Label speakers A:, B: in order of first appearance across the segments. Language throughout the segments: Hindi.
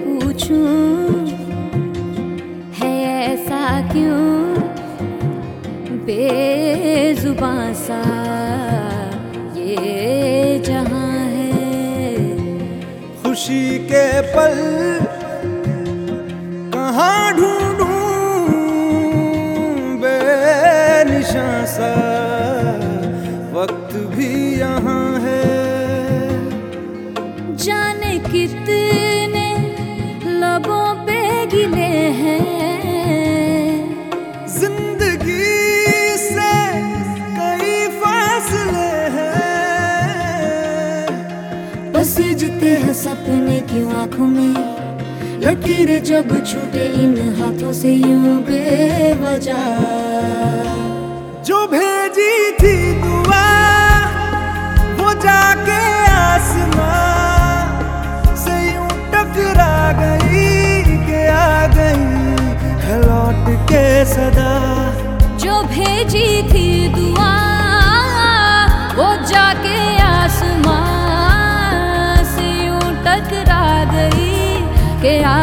A: पूछूँ है ऐसा क्यों? बेजुबां सा ये जहाँ है।
B: खुशी के पल कहाँ ढूंढूं? बेनिशां सा वक्त भी यहाँ है।
A: जाने कितने बस हैं सपने की आँखों में? लकीरें जब छूटे इन हाथों से यूँ बेवजह।
B: जो भेजी थी दुआ, वो जाके आसमां से यूँ टकरा गई के आ गई है लौट के सदा।
A: जो भेजी थी दुआ, वो जाके के आ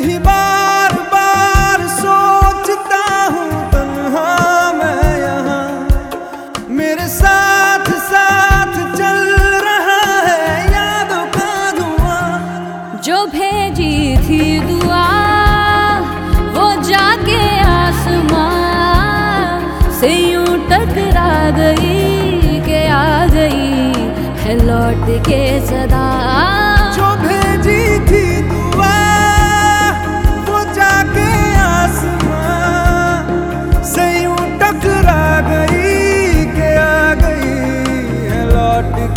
B: यही बार बार सोचता हूँ तन्हा मैं यहाँ। मेरे साथ साथ चल रहा है यादों का धुआँ।
A: जो भेजी थी दुआ वो जाके आसमां से यूँ टकरा गई के आ गई है लौट के सदा।
B: जो भेजी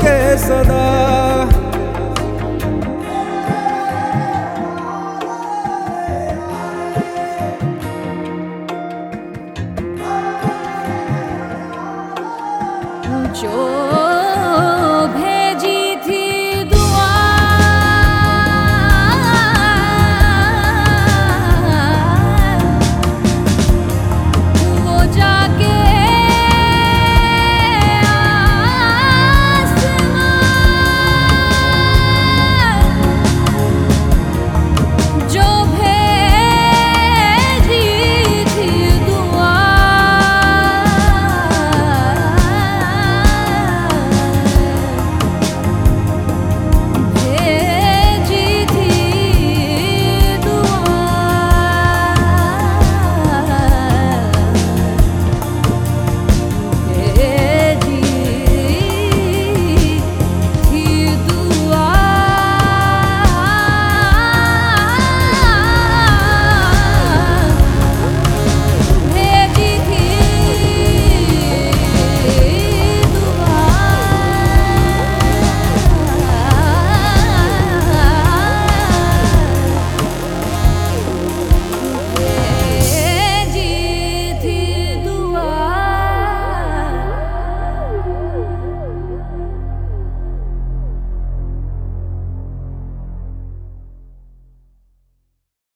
B: के सदा joy